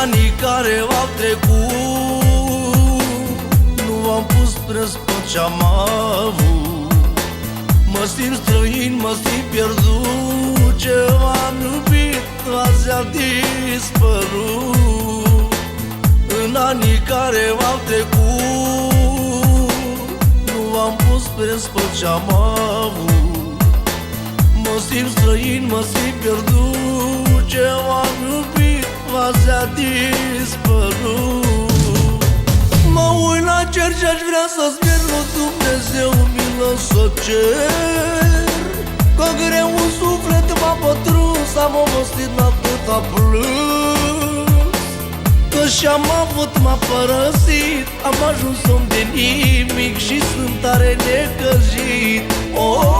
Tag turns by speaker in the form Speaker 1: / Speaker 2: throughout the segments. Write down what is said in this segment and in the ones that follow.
Speaker 1: anii care au trecut. Nu am pus răspuns ce am avut. Mă simt străin, mă simt pierdut. Ce am iubit, azi a dispărut. În anii care au trecut Nu am pus răspuns ce am avut. Mă simt străin, mă simt pierdut. Ce am iubit azi a dispărut. Mă uit la cer și-aș vrea să-ți pierd lui Dumnezeu milă să cer. Că greu un suflet m-a pătruns Am obosit atâta plâns Că și-am avut m-a părăsit Am ajuns om de nimic Și sunt tare necăjit oh,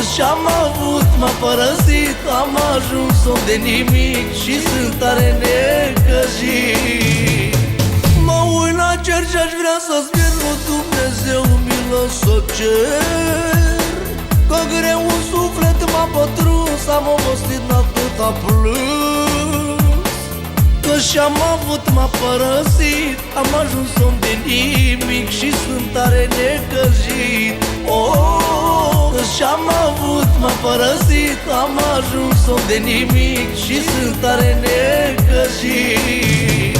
Speaker 1: Că și-am avut m-a părăsit Am ajuns om de nimic Și sunt tare necăjit. Cer și-aș vrea să-ți pierd lui Dumnezeu milă să cer. Că greu un suflet m-a pătruns Am obosit atâta plâns Că și-am avut m-a părăsit. Am ajuns om de nimic Și sunt tare necăjit oh, Că și-am avut m-a părăsit. Am ajuns om de nimic Și sunt tare necăjit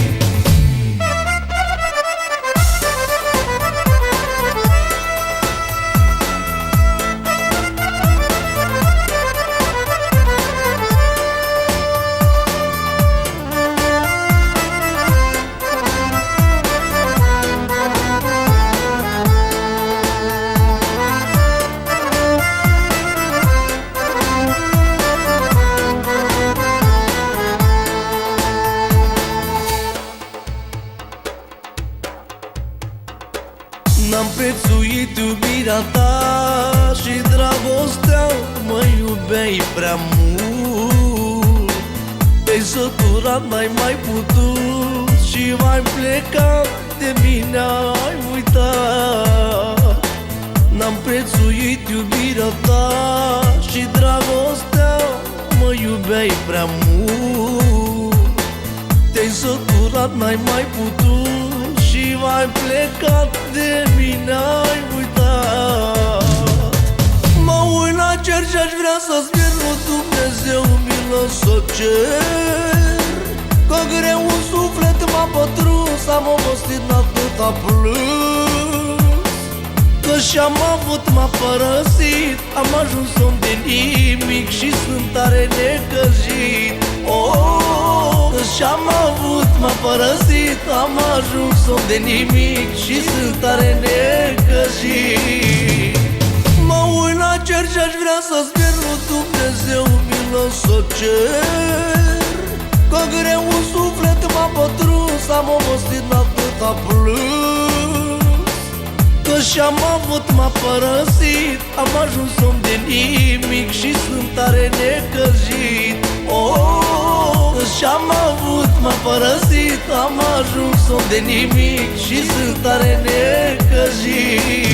Speaker 1: prețuit iubirea ta Și dragostea Mă iubeai prea mult. Te-ai săturat, n-ai mai putut Și mai plecat De mine ai uitat. N-am prețuit iubirea ta Și dragostea Mă iubeai prea mult. Te-ai săturat, n-ai mai putut și mai plecat de mine ai uitat. Mă uit la cer și-aș vrea să-ți pierd lui Dumnezeu milă să cer. Că greu un suflet m-a pătruns Am obosit atâta plâns Că și-am avut m-a părăsit Am ajuns om de nimic Și sunt tare necăjit oh, Că și-am avut m-a părăsit Am ajuns om de nimic Și sunt tare necăjit. Mă uit la cer și-aș vrea să-ți pierd lui Dumnezeu milă să cer. Că greu un suflet m-a pătruns Am obosit atâta plâns Că și-am avut m-a părăsit Am ajuns om de nimic Și sunt tare necăjit. Oh, Că și-am avut m-a părăsit Am ajuns om de nimic Și sunt tare necăjit